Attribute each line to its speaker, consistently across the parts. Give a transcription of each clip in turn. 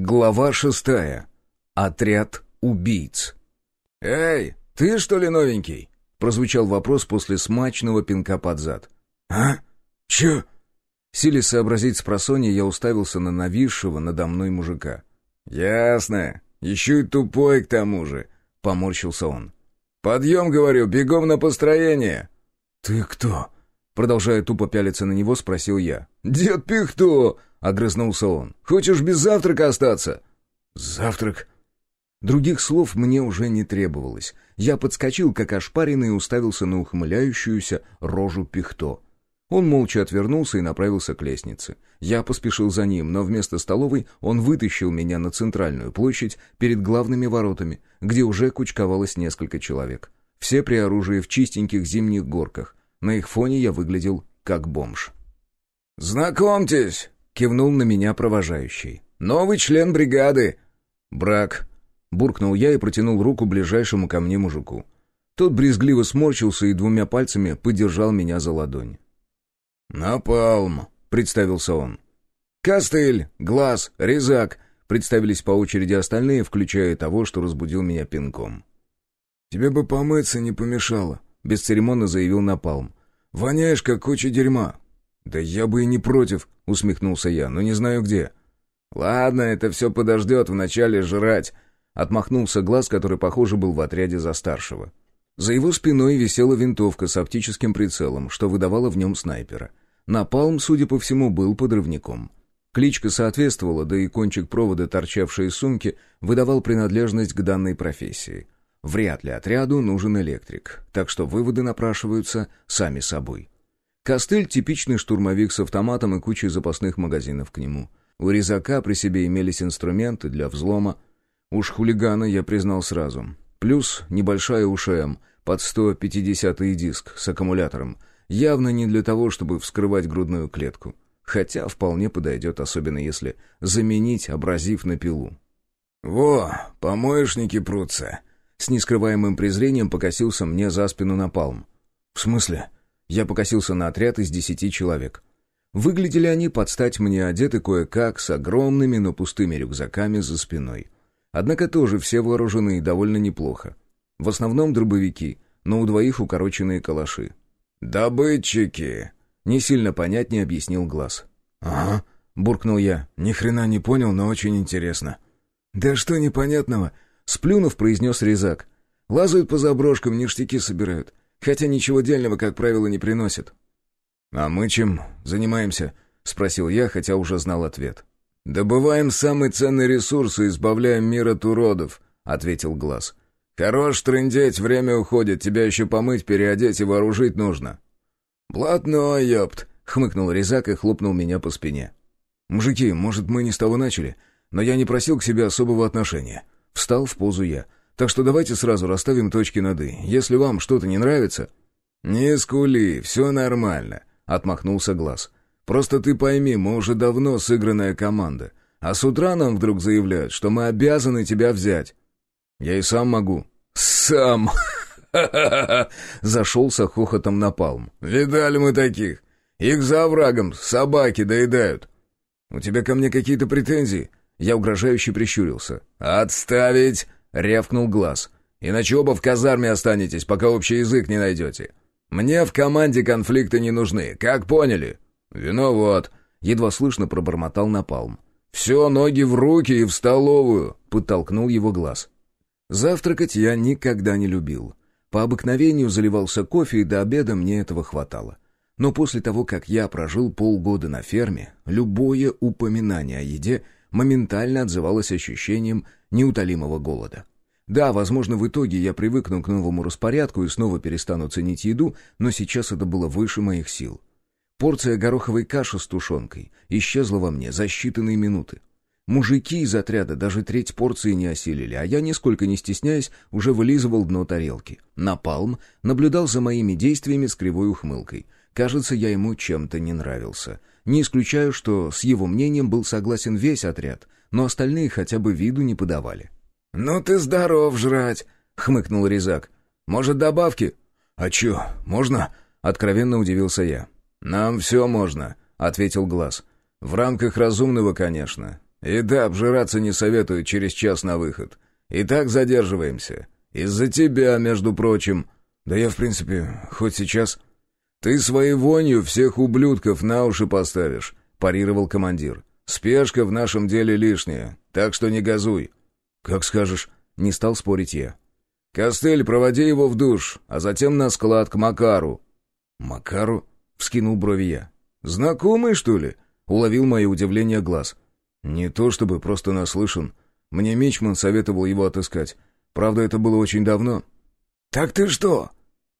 Speaker 1: Глава шестая. Отряд убийц. «Эй, ты что ли новенький?» — прозвучал вопрос после смачного пинка под зад. «А? Чё?» Силясь сообразить с просонья, я уставился на нависшего надо мной мужика. «Ясно. Еще и тупой к тому же», — поморщился он. «Подъем, говорю, бегом на построение!» «Ты кто?» Продолжая тупо пялиться на него, спросил я. «Дед Пихто!» — огрызнулся он. «Хочешь без завтрака остаться?» «Завтрак?» Других слов мне уже не требовалось. Я подскочил, как ошпаренный, и уставился на ухмыляющуюся рожу Пихто. Он молча отвернулся и направился к лестнице. Я поспешил за ним, но вместо столовой он вытащил меня на центральную площадь перед главными воротами, где уже кучковалось несколько человек. Все при оружии в чистеньких зимних горках, на их фоне я выглядел как бомж. «Знакомьтесь!» — кивнул на меня провожающий. «Новый член бригады!» «Брак!» — буркнул я и протянул руку ближайшему ко мне мужику. Тот брезгливо сморщился и двумя пальцами подержал меня за ладонь. «Напалм!» — представился он. «Костыль, Глаз, Резак!» — представились по очереди остальные, включая того, что разбудил меня пинком. «Тебе бы помыться не помешало», бесцеремонно заявил Напалм. «Воняешь, как куча дерьма». «Да я бы и не против», — усмехнулся я, — «но не знаю где». «Ладно, это все подождет, вначале жрать», — отмахнулся глаз, который, похоже, был в отряде за старшего. За его спиной висела винтовка с оптическим прицелом, что выдавало в нем снайпера. Напалм, судя по всему, был подрывником. Кличка соответствовала, да и кончик провода, торчавший из сумки, выдавал принадлежность к данной профессии — Вряд ли отряду нужен электрик, так что выводы напрашиваются сами собой. Костыль — типичный штурмовик с автоматом и кучей запасных магазинов к нему. У резака при себе имелись инструменты для взлома. Уж хулигана я признал сразу. Плюс небольшая УШМ под 150-й диск с аккумулятором. Явно не для того, чтобы вскрывать грудную клетку. Хотя вполне подойдет, особенно если заменить абразив на пилу. «Во, помоечники прутся!» С нескрываемым презрением покосился мне за спину напалм. «В смысле?» Я покосился на отряд из десяти человек. Выглядели они под стать мне одеты кое-как, с огромными, но пустыми рюкзаками за спиной. Однако тоже все вооружены и довольно неплохо. В основном дробовики, но у двоих укороченные калаши. «Добытчики!» — не сильно понятнее объяснил Глаз. «Ага», — буркнул я. «Ни хрена не понял, но очень интересно». «Да что непонятного?» Сплюнув, произнес резак. Лазают по заброшкам, ништяки собирают. Хотя ничего дельного, как правило, не приносят. «А мы чем занимаемся?» — спросил я, хотя уже знал ответ. «Добываем самый ценный ресурс и избавляем мир от уродов», — ответил Глаз. «Хорош трындеть, время уходит, тебя еще помыть, переодеть и вооружить нужно». «Блатной, ёпт!» — хмыкнул Резак и хлопнул меня по спине. «Мужики, может, мы не с того начали, но я не просил к себе особого отношения. Встал в позу я. «Так что давайте сразу расставим точки над «и». Если вам что-то не нравится...» «Не скули, все нормально», — отмахнулся Глаз. «Просто ты пойми, мы уже давно сыгранная команда. А с утра нам вдруг заявляют, что мы обязаны тебя взять». «Я и сам могу». «Сам!» Зашелся хохотом напалм. «Видали мы таких. Их за оврагом собаки доедают». «У тебя ко мне какие-то претензии?» Я угрожающе прищурился. «Отставить!» — рявкнул глаз. «Иначе оба в казарме останетесь, пока общий язык не найдете. Мне в команде конфликты не нужны, как поняли?» «Виноват!» — едва слышно пробормотал Напалм. «Все, ноги в руки и в столовую!» — подтолкнул его глаз. Завтракать я никогда не любил. По обыкновению заливался кофе, и до обеда мне этого хватало. Но после того, как я прожил полгода на ферме, любое упоминание о еде — моментально отзывалось ощущением неутолимого голода. Да, возможно, в итоге я привыкну к новому распорядку и снова перестану ценить еду, но сейчас это было выше моих сил. Порция гороховой каши с тушенкой исчезла во мне за считанные минуты. Мужики из отряда даже треть порции не осилили, а я, нисколько не стесняясь, уже вылизывал дно тарелки. Напалм наблюдал за моими действиями с кривой ухмылкой. Кажется, я ему чем-то не нравился. Не исключаю, что с его мнением был согласен весь отряд, но остальные хотя бы виду не подавали. «Ну ты здоров жрать!» — хмыкнул Резак. «Может, добавки?» «А чё, можно?» — откровенно удивился я. «Нам все можно», — ответил Глаз. «В рамках разумного, конечно. И да, обжираться не советую через час на выход. И так задерживаемся. Из-за тебя, между прочим. Да я, в принципе, хоть сейчас... Ты своей вонью всех ублюдков на уши поставишь, парировал командир. Спешка в нашем деле лишняя, так что не газуй. Как скажешь, не стал спорить я. Костыль, проводи его в душ, а затем на склад к Макару. Макару? Вскинул брови я. Знакомый, что ли? Уловил мое удивление глаз. Не то чтобы просто наслышан. Мне Мичман советовал его отыскать. Правда, это было очень давно. «Так ты что,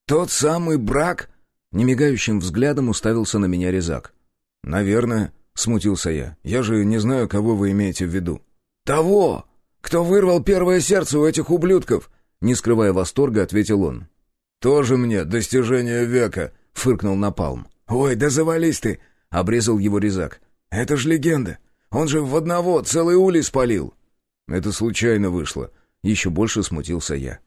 Speaker 1: тот самый брак?» Немигающим взглядом уставился на меня Резак. «Наверное», — смутился я. «Я же не знаю, кого вы имеете в виду». «Того! Кто вырвал первое сердце у этих ублюдков!» Не скрывая восторга, ответил он. «Тоже мне достижение века!» — фыркнул Напалм. «Ой, да завались ты!» — обрезал его Резак. «Это ж легенда! Он же в одного целый улей спалил!» «Это случайно вышло!» — еще больше смутился я.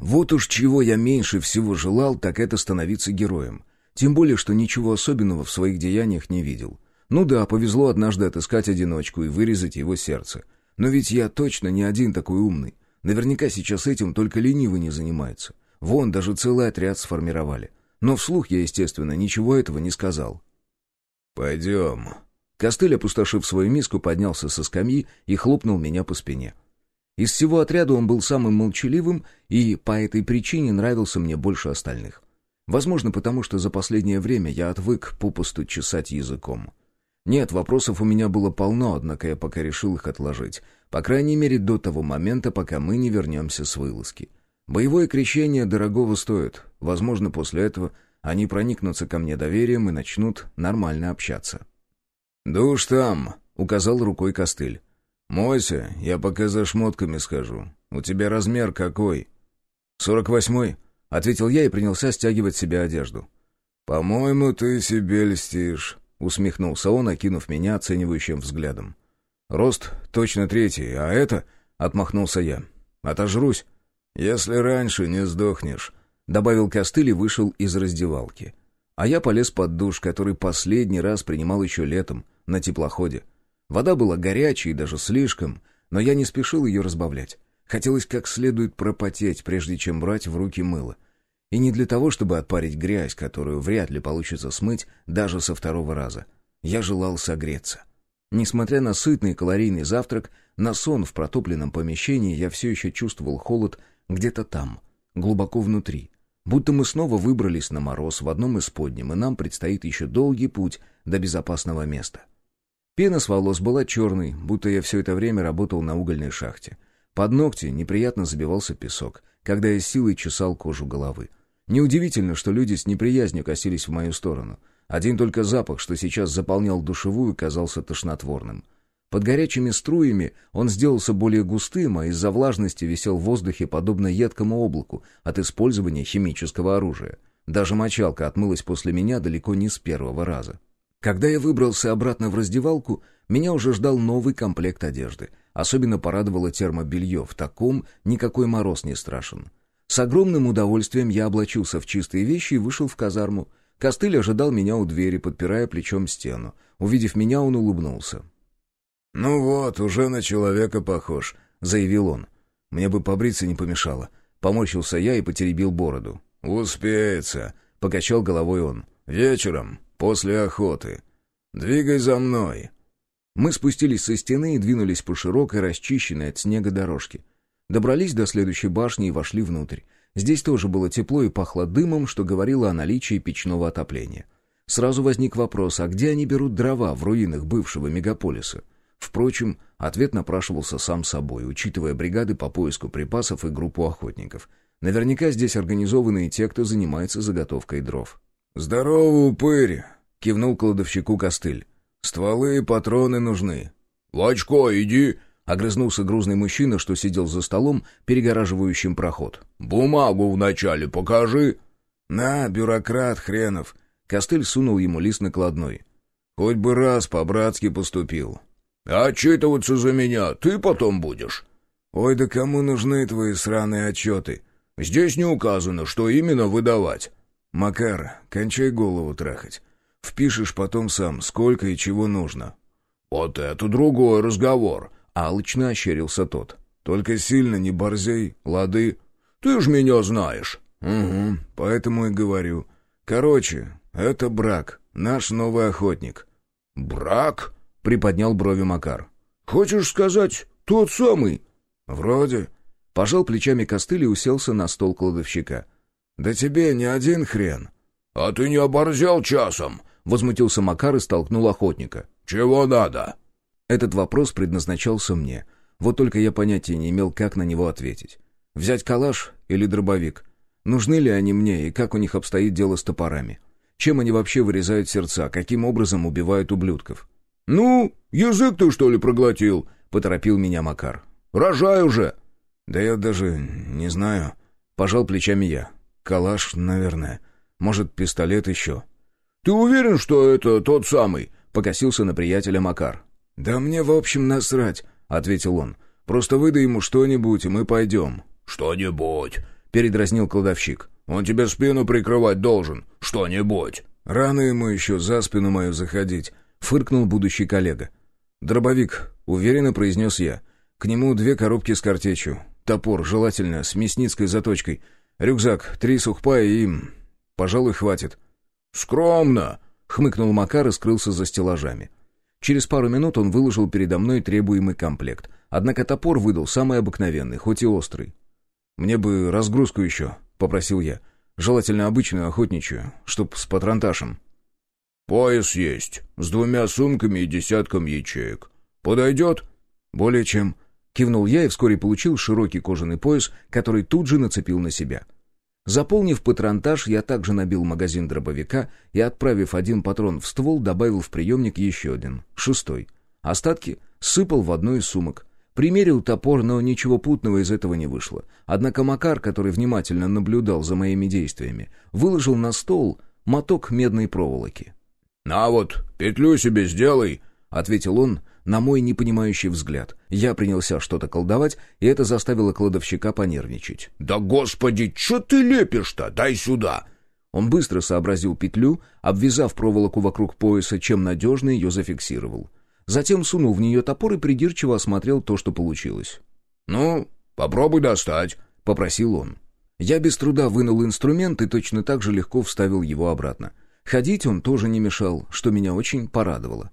Speaker 1: Вот уж чего я меньше всего желал, так это становиться героем. Тем более, что ничего особенного в своих деяниях не видел. Ну да, повезло однажды отыскать одиночку и вырезать его сердце. Но ведь я точно не один такой умный. Наверняка сейчас этим только ленивый не занимается. Вон, даже целый отряд сформировали. Но вслух я, естественно, ничего этого не сказал. «Пойдем». Костыль, опустошив свою миску, поднялся со скамьи и хлопнул меня по спине. Из всего отряда он был самым молчаливым и по этой причине нравился мне больше остальных. Возможно, потому что за последнее время я отвык попусту чесать языком. Нет, вопросов у меня было полно, однако я пока решил их отложить. По крайней мере, до того момента, пока мы не вернемся с вылазки. Боевое крещение дорогого стоит. Возможно, после этого они проникнутся ко мне доверием и начнут нормально общаться. «Душ там», — указал рукой костыль. «Мойся, я пока за шмотками схожу. У тебя размер какой?» «Сорок восьмой», — ответил я и принялся стягивать себе одежду. «По-моему, ты себе льстишь», — усмехнулся он, окинув меня оценивающим взглядом. «Рост точно третий, а это...» — отмахнулся я. «Отожрусь». «Если раньше не сдохнешь», — добавил костыль и вышел из раздевалки. А я полез под душ, который последний раз принимал еще летом, на теплоходе. Вода была горячей, даже слишком, но я не спешил ее разбавлять. Хотелось как следует пропотеть, прежде чем брать в руки мыло. И не для того, чтобы отпарить грязь, которую вряд ли получится смыть даже со второго раза. Я желал согреться. Несмотря на сытный калорийный завтрак, на сон в протопленном помещении я все еще чувствовал холод где-то там, глубоко внутри. Будто мы снова выбрались на мороз в одном из подним, и нам предстоит еще долгий путь до безопасного места. Пена с волос была черной, будто я все это время работал на угольной шахте. Под ногти неприятно забивался песок, когда я силой чесал кожу головы. Неудивительно, что люди с неприязнью косились в мою сторону. Один только запах, что сейчас заполнял душевую, казался тошнотворным. Под горячими струями он сделался более густым, а из-за влажности висел в воздухе подобно едкому облаку от использования химического оружия. Даже мочалка отмылась после меня далеко не с первого раза. Когда я выбрался обратно в раздевалку, меня уже ждал новый комплект одежды. Особенно порадовало термобелье, в таком никакой мороз не страшен. С огромным удовольствием я облачился в чистые вещи и вышел в казарму. Костыль ожидал меня у двери, подпирая плечом стену. Увидев меня, он улыбнулся.
Speaker 2: «Ну вот, уже на человека похож», — заявил он.
Speaker 1: «Мне бы побриться не помешало». Поморщился я и потеребил бороду.
Speaker 2: «Успеется», —
Speaker 1: покачал головой он.
Speaker 2: «Вечером после охоты. Двигай за мной».
Speaker 1: Мы спустились со стены и двинулись по широкой, расчищенной от снега дорожке. Добрались до следующей башни и вошли внутрь. Здесь тоже было тепло и пахло дымом, что говорило о наличии печного отопления. Сразу возник вопрос, а где они берут дрова в руинах бывшего мегаполиса? Впрочем, ответ напрашивался сам собой, учитывая бригады по поиску припасов и группу охотников. Наверняка здесь организованы и те, кто занимается заготовкой дров.
Speaker 2: «Здорово, упырь!» — кивнул кладовщику костыль. «Стволы и патроны нужны». «В очко иди!» — огрызнулся грузный мужчина, что сидел за столом, перегораживающим проход. «Бумагу вначале покажи!»
Speaker 1: «На, бюрократ хренов!» Костыль сунул ему лист накладной.
Speaker 2: «Хоть бы раз по-братски поступил». «Отчитываться за меня ты потом будешь?»
Speaker 1: «Ой, да кому нужны твои сраные отчеты?»
Speaker 2: «Здесь не указано, что именно выдавать».
Speaker 1: «Макар, кончай голову трахать. Впишешь потом сам, сколько и чего нужно».
Speaker 2: Вот это другой разговор!»
Speaker 1: — алчно ощерился тот.
Speaker 2: «Только сильно не борзей, лады. Ты ж меня знаешь».
Speaker 1: «Угу, поэтому и говорю. Короче, это брак, наш новый охотник».
Speaker 2: «Брак?»
Speaker 1: — приподнял брови Макар.
Speaker 2: «Хочешь сказать, тот самый?»
Speaker 1: «Вроде». Пожал плечами костыль и уселся на стол кладовщика. «Да тебе не один хрен».
Speaker 2: «А ты не оборзел часом?»
Speaker 1: — возмутился Макар и столкнул охотника.
Speaker 2: «Чего надо?»
Speaker 1: Этот вопрос предназначался мне. Вот только я понятия не имел, как на него ответить. Взять калаш или дробовик? Нужны ли они мне и как у них обстоит дело с топорами? Чем они вообще вырезают сердца? Каким образом убивают ублюдков?
Speaker 2: «Ну, язык ты что ли проглотил?» — поторопил меня Макар. «Рожай уже!»
Speaker 1: «Да я даже не знаю». Пожал плечами я. «Калаш, наверное. Может, пистолет еще?»
Speaker 2: «Ты уверен, что это тот самый?»
Speaker 1: — покосился на приятеля Макар. «Да мне, в общем, насрать», — ответил он. «Просто выдай ему что-нибудь, и мы пойдем».
Speaker 2: «Что-нибудь», —
Speaker 1: передразнил кладовщик.
Speaker 2: «Он тебе спину прикрывать должен. Что-нибудь».
Speaker 1: «Рано ему еще за спину мою заходить», — фыркнул будущий коллега. «Дробовик», — уверенно произнес я. «К нему две коробки с картечью. Топор, желательно, с мясницкой заточкой. Рюкзак, три сухпая и... Пожалуй, хватит».
Speaker 2: «Скромно», —
Speaker 1: хмыкнул Макар и скрылся за стеллажами. Через пару минут он выложил передо мной требуемый комплект. Однако топор выдал самый обыкновенный, хоть и острый. «Мне бы разгрузку еще», — попросил я. «Желательно обычную охотничью, чтоб с патронташем».
Speaker 2: «Пояс есть, с двумя сумками и десятком ячеек. Подойдет?»
Speaker 1: «Более чем». Кивнул я и вскоре получил широкий кожаный пояс, который тут же нацепил на себя. Заполнив патронтаж, я также набил магазин дробовика и, отправив один патрон в ствол, добавил в приемник еще один, шестой. Остатки сыпал в одну из сумок. Примерил топор, но ничего путного из этого не вышло. Однако Макар, который внимательно наблюдал за моими действиями, выложил на стол моток медной проволоки.
Speaker 2: «На вот, петлю себе сделай», —
Speaker 1: ответил он на мой непонимающий взгляд. Я принялся что-то колдовать, и это заставило кладовщика понервничать.
Speaker 2: «Да господи, что ты лепишь-то? Дай сюда!»
Speaker 1: Он быстро сообразил петлю, обвязав проволоку вокруг пояса, чем надежно ее зафиксировал. Затем сунул в нее топор и придирчиво осмотрел то, что получилось.
Speaker 2: «Ну, попробуй достать», — попросил он.
Speaker 1: Я без труда вынул инструмент и точно так же легко вставил его обратно. Ходить он тоже не мешал, что меня очень порадовало.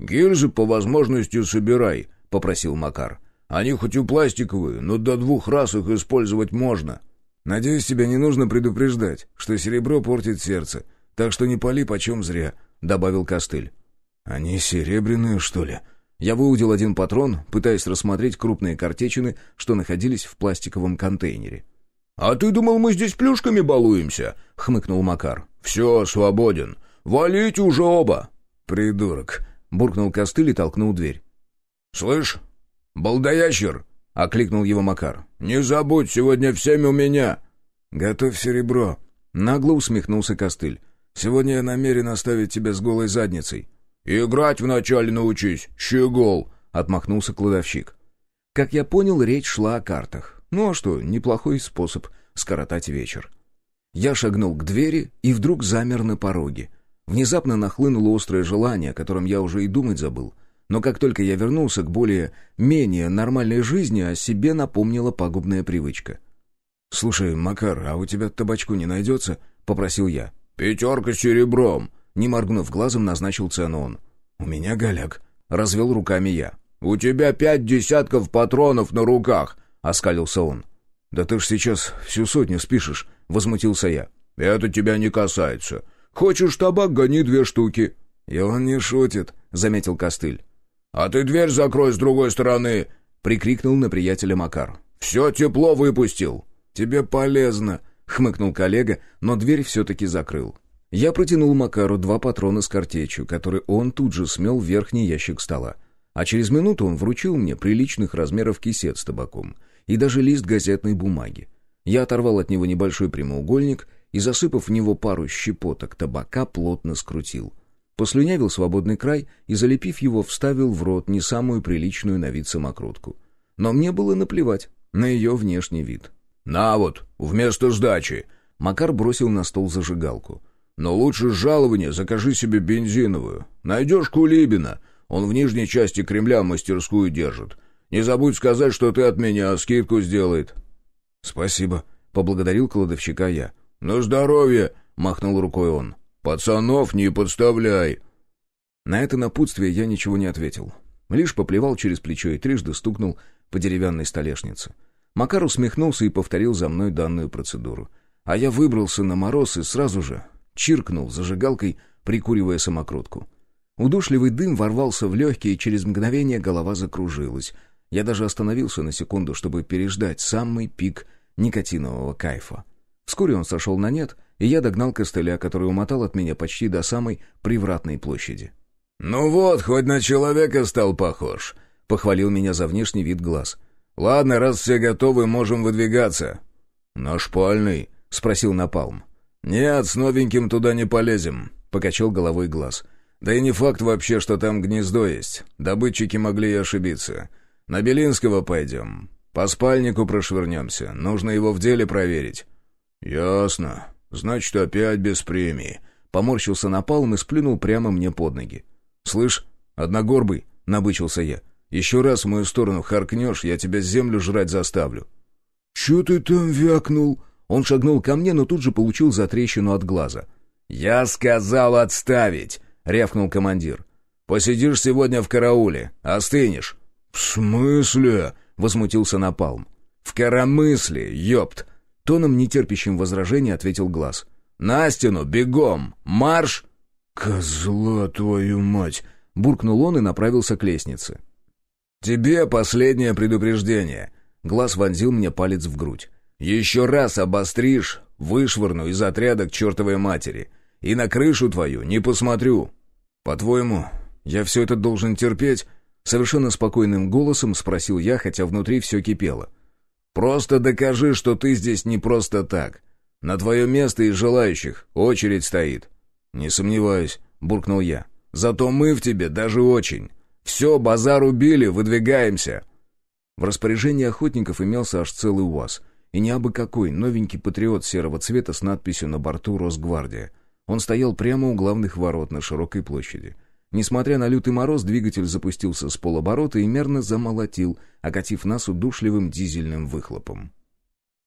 Speaker 2: «Гильзы по возможности собирай», — попросил Макар. «Они хоть и пластиковые, но до двух раз их использовать можно».
Speaker 1: «Надеюсь, тебя не нужно предупреждать, что серебро портит сердце, так что не пали почем зря», — добавил Костыль. «Они серебряные, что ли?» Я выудил один патрон, пытаясь рассмотреть крупные картечины, что находились в пластиковом контейнере.
Speaker 2: «А ты думал, мы здесь плюшками балуемся?» — хмыкнул Макар. «Все, свободен. Валите уже оба!»
Speaker 1: «Придурок!» Буркнул костыль и толкнул дверь.
Speaker 2: «Слышь, балдаящер!» — окликнул его Макар. «Не забудь, сегодня в семь у меня!»
Speaker 1: «Готовь серебро!» — нагло усмехнулся костыль. «Сегодня я намерен оставить тебя с голой задницей».
Speaker 2: «Играть вначале научись, щегол!» — отмахнулся кладовщик.
Speaker 1: Как я понял, речь шла о картах. Ну а что, неплохой способ скоротать вечер. Я шагнул к двери и вдруг замер на пороге — Внезапно нахлынуло острое желание, о котором я уже и думать забыл. Но как только я вернулся к более-менее нормальной жизни, о себе напомнила пагубная привычка. «Слушай, Макар, а у тебя табачку не найдется?» — попросил я.
Speaker 2: «Пятерка серебром!»
Speaker 1: — не моргнув глазом, назначил цену он. «У меня голяк», — развел руками я.
Speaker 2: «У тебя пять десятков патронов на руках!» — оскалился он.
Speaker 1: «Да ты ж сейчас всю сотню спишешь», — возмутился я.
Speaker 2: «Это тебя не касается. Хочешь табак, гони две штуки».
Speaker 1: «И он не шутит», — заметил Костыль.
Speaker 2: «А ты дверь закрой с другой стороны», — прикрикнул на приятеля Макар. «Все тепло выпустил».
Speaker 1: «Тебе полезно», — хмыкнул коллега, но дверь все-таки закрыл. Я протянул Макару два патрона с картечью, которые он тут же смел в верхний ящик стола. А через минуту он вручил мне приличных размеров кисет с табаком и даже лист газетной бумаги. Я оторвал от него небольшой прямоугольник и, засыпав в него пару щепоток табака, плотно скрутил. Послюнявил свободный край и, залепив его, вставил в рот не самую приличную на вид самокрутку. Но мне было наплевать на ее внешний вид.
Speaker 2: «На вот, вместо сдачи!»
Speaker 1: Макар бросил на стол зажигалку.
Speaker 2: «Но лучше с жалования закажи себе бензиновую. Найдешь Кулибина. Он в нижней части Кремля мастерскую держит. Не забудь сказать, что ты от меня скидку сделает».
Speaker 1: «Спасибо», — поблагодарил кладовщика я.
Speaker 2: «На здоровье!» — махнул рукой он. «Пацанов не подставляй!»
Speaker 1: На это напутствие я ничего не ответил. Лишь поплевал через плечо и трижды стукнул по деревянной столешнице. Макар усмехнулся и повторил за мной данную процедуру. А я выбрался на мороз и сразу же чиркнул зажигалкой, прикуривая самокрутку. Удушливый дым ворвался в легкие, и через мгновение голова закружилась. Я даже остановился на секунду, чтобы переждать самый пик никотинового кайфа. Вскоре он сошел на нет, и я догнал костыля, который умотал от меня почти до самой привратной площади.
Speaker 2: «Ну вот, хоть на человека стал похож», — похвалил меня за внешний вид глаз. «Ладно, раз все готовы, можем выдвигаться». «На шпальный?» — спросил Напалм. «Нет, с новеньким туда не полезем», — покачал головой глаз. «Да и не факт вообще, что там гнездо есть. Добытчики могли и ошибиться. На Белинского пойдем. По спальнику прошвырнемся. Нужно его в деле проверить». «Ясно. Значит, опять без премии».
Speaker 1: Поморщился Напалм и сплюнул прямо мне под ноги.
Speaker 2: «Слышь, одногорбый», — набычился я, — «еще раз в мою сторону харкнешь, я тебя землю жрать заставлю».
Speaker 1: «Че ты там вякнул?» Он шагнул ко мне, но тут же получил затрещину от глаза.
Speaker 2: «Я сказал отставить!» — рявкнул командир. «Посидишь сегодня в карауле, остынешь».
Speaker 1: «В смысле?» — возмутился Напалм.
Speaker 2: «В коромысле, ёпт!»
Speaker 1: Тоном, нетерпящим возражения, ответил Глаз.
Speaker 2: «На стену, бегом! Марш!»
Speaker 1: «Козла твою мать!» — буркнул он и направился к лестнице.
Speaker 2: «Тебе последнее предупреждение!» Глаз вонзил мне палец в грудь. «Еще раз обостришь, вышвырну из отряда к чертовой матери. И на крышу твою не посмотрю».
Speaker 1: «По-твоему, я все это должен терпеть?» Совершенно спокойным голосом спросил я, хотя внутри все кипело.
Speaker 2: «Просто докажи, что ты здесь не просто так. На твое место из желающих очередь стоит».
Speaker 1: «Не сомневаюсь», — буркнул я.
Speaker 2: «Зато мы в тебе даже очень. Все, базар убили, выдвигаемся».
Speaker 1: В распоряжении охотников имелся аж целый УАЗ. И не абы какой, новенький патриот серого цвета с надписью на борту «Росгвардия». Он стоял прямо у главных ворот на широкой площади. Несмотря на лютый мороз, двигатель запустился с полоборота и мерно замолотил, окатив нас удушливым дизельным выхлопом.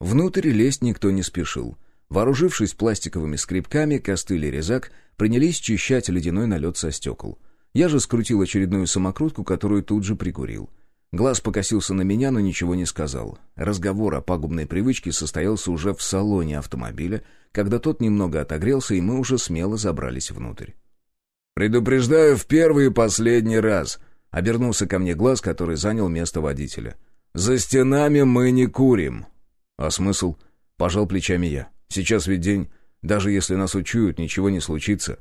Speaker 1: Внутрь лезть никто не спешил. Вооружившись пластиковыми скребками, костыль и резак принялись чищать ледяной налет со стекол. Я же скрутил очередную самокрутку, которую тут же прикурил. Глаз покосился на меня, но ничего не сказал. Разговор о пагубной привычке состоялся уже в салоне автомобиля, когда тот немного отогрелся, и мы уже смело забрались внутрь.
Speaker 2: «Предупреждаю в первый и последний раз», — обернулся ко мне глаз, который занял место водителя. «За стенами мы не курим».
Speaker 1: «А смысл?» — пожал плечами я. Сейчас ведь день. Даже если нас учуют, ничего не случится».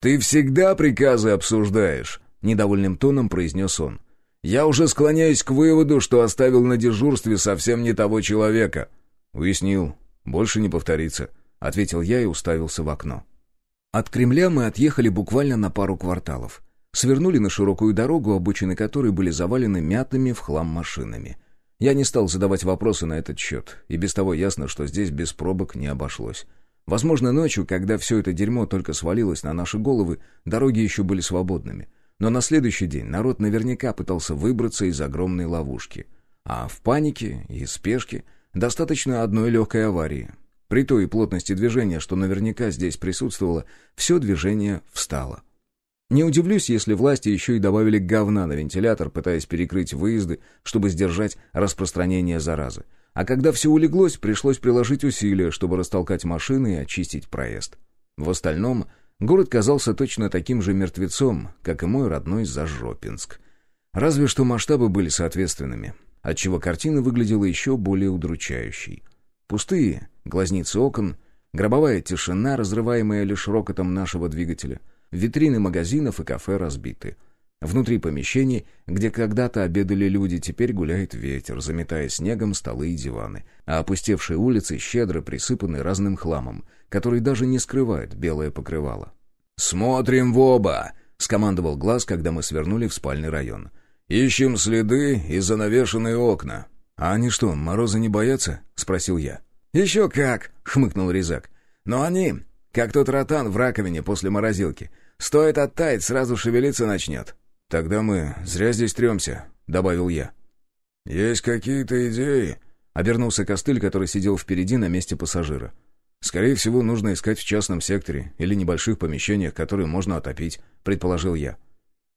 Speaker 2: «Ты всегда приказы обсуждаешь», — недовольным тоном произнес он. «Я уже склоняюсь к выводу, что оставил на дежурстве совсем не того человека».
Speaker 1: «Уяснил. Больше не повторится», — ответил я и уставился в окно. От Кремля мы отъехали буквально на пару кварталов. Свернули на широкую дорогу, обочины которой были завалены мятыми в хлам машинами. Я не стал задавать вопросы на этот счет, и без того ясно, что здесь без пробок не обошлось. Возможно, ночью, когда все это дерьмо только свалилось на наши головы, дороги еще были свободными. Но на следующий день народ наверняка пытался выбраться из огромной ловушки. А в панике и спешке достаточно одной легкой аварии. При той плотности движения, что наверняка здесь присутствовало, все движение встало. Не удивлюсь, если власти еще и добавили говна на вентилятор, пытаясь перекрыть выезды, чтобы сдержать распространение заразы. А когда все улеглось, пришлось приложить усилия, чтобы растолкать машины и очистить проезд. В остальном, город казался точно таким же мертвецом, как и мой родной Зажопинск. Разве что масштабы были соответственными, отчего картина выглядела еще более удручающей. Пустые глазницы окон, гробовая тишина, разрываемая лишь рокотом нашего двигателя — Витрины магазинов и кафе разбиты. Внутри помещений, где когда-то обедали люди, теперь гуляет ветер, заметая снегом столы и диваны, а опустевшие улицы щедро присыпаны разным хламом, который даже не скрывает белое покрывало.
Speaker 2: «Смотрим в оба!» — скомандовал глаз, когда мы свернули в спальный район. «Ищем следы и занавешенные окна».
Speaker 1: «А они что, мороза не боятся?» — спросил я.
Speaker 2: «Еще как!» — хмыкнул Резак. «Но они, как тот ротан в раковине после морозилки, Стоит оттаять, сразу шевелиться начнет». «Тогда мы зря здесь тремся», — добавил я.
Speaker 1: «Есть какие-то идеи?»
Speaker 2: — обернулся Костыль, который сидел впереди на месте пассажира. «Скорее всего, нужно искать в частном секторе или небольших помещениях, которые можно отопить», — предположил я.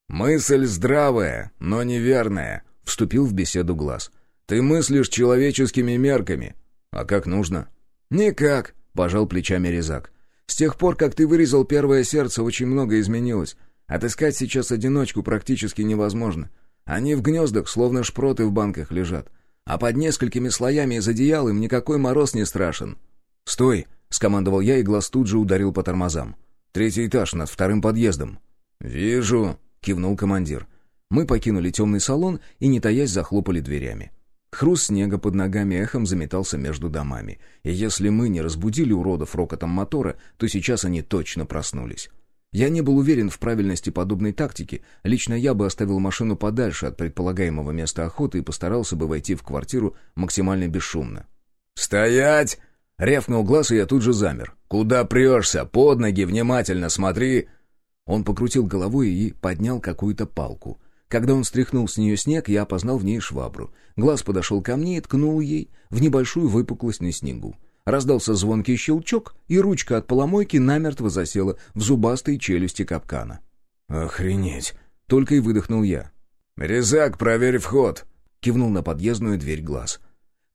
Speaker 1: «Мысль здравая, но неверная», — вступил в беседу Глаз. «Ты мыслишь человеческими мерками. А как нужно?»
Speaker 2: «Никак», — пожал плечами Резак. «С тех пор, как ты вырезал первое сердце, очень много изменилось. Отыскать сейчас одиночку практически невозможно. Они в гнездах, словно шпроты в банках лежат. А под несколькими слоями из одеял им никакой мороз не страшен. «Стой!» — скомандовал я, и глаз тут же ударил по тормозам. «Третий этаж над вторым подъездом».
Speaker 1: «Вижу!» — кивнул командир.
Speaker 2: Мы покинули темный салон и, не таясь, захлопали дверями. Хруст снега под ногами эхом заметался между домами. И если мы не разбудили уродов рокотом мотора, то сейчас они точно проснулись. Я не был уверен в правильности подобной тактики. Лично я бы оставил машину подальше от предполагаемого места охоты и постарался бы войти в квартиру максимально бесшумно.
Speaker 1: «Стоять!» — рявкнул глаз, и я тут же замер. «Куда прешься? Под ноги внимательно смотри!»
Speaker 2: Он покрутил головой и поднял какую-то палку. Когда он стряхнул с нее снег, я опознал в ней швабру. Глаз подошел ко мне и ткнул ей в небольшую выпуклость на снегу. Раздался звонкий щелчок, и ручка от поломойки намертво засела в зубастой челюсти капкана.
Speaker 1: «Охренеть!»
Speaker 2: — только и выдохнул я.
Speaker 1: «Резак, проверь вход!»
Speaker 2: — кивнул на подъездную дверь глаз.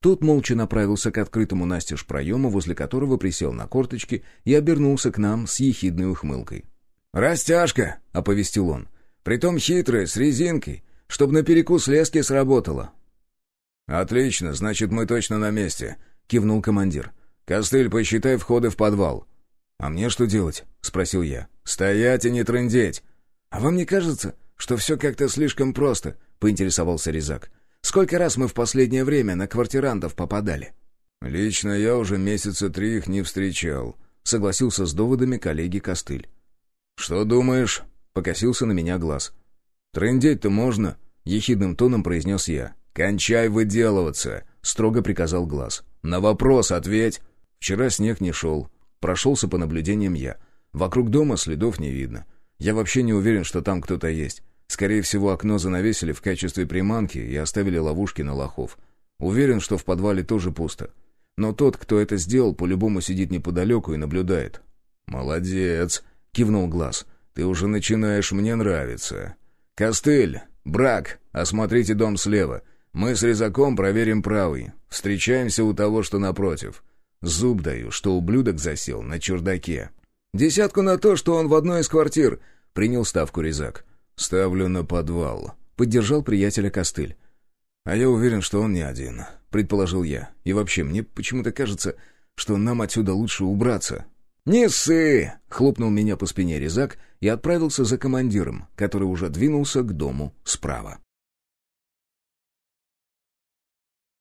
Speaker 2: Тот молча направился к открытому настежь проему, возле которого присел на корточки и обернулся к нам с ехидной ухмылкой.
Speaker 1: «Растяжка!» — оповестил он. «Притом хитрая, с резинкой, чтобы на перекус лески сработало». «Отлично, значит, мы точно на месте», — кивнул командир. «Костыль, посчитай входы в подвал».
Speaker 2: «А мне что делать?» — спросил я.
Speaker 1: «Стоять и не трындеть!»
Speaker 2: «А вам не кажется, что все как-то слишком просто?» — поинтересовался Резак. «Сколько раз мы в последнее время на квартирантов попадали?»
Speaker 1: «Лично я уже месяца три их не встречал», — согласился с доводами коллеги Костыль.
Speaker 2: «Что думаешь?» — покосился на меня глаз.
Speaker 1: «Трындеть-то можно?»
Speaker 2: — ехидным тоном произнес я.
Speaker 1: «Кончай выделываться!» — строго приказал глаз. «На вопрос ответь!»
Speaker 2: Вчера снег не шел. Прошелся по наблюдениям я. Вокруг дома следов не видно. Я вообще не уверен, что там кто-то есть. Скорее всего, окно занавесили в качестве приманки и оставили ловушки на лохов. Уверен, что в подвале тоже пусто. Но тот, кто это сделал, по-любому сидит неподалеку и наблюдает.
Speaker 1: «Молодец!» — кивнул Глаз. «Ты уже начинаешь мне нравиться. Костыль, брак, осмотрите дом слева. Мы с резаком проверим правый. Встречаемся у того, что напротив. Зуб даю, что ублюдок засел на чердаке.
Speaker 2: Десятку на то, что он в одной из квартир. Принял ставку резак.
Speaker 1: Ставлю на подвал.
Speaker 2: Поддержал приятеля Костыль.
Speaker 1: А я уверен, что он не один, предположил я. И вообще, мне почему-то кажется, что нам отсюда лучше убраться.
Speaker 2: «Не ссы!» — хлопнул меня по спине резак и отправился за командиром, который уже двинулся к дому справа.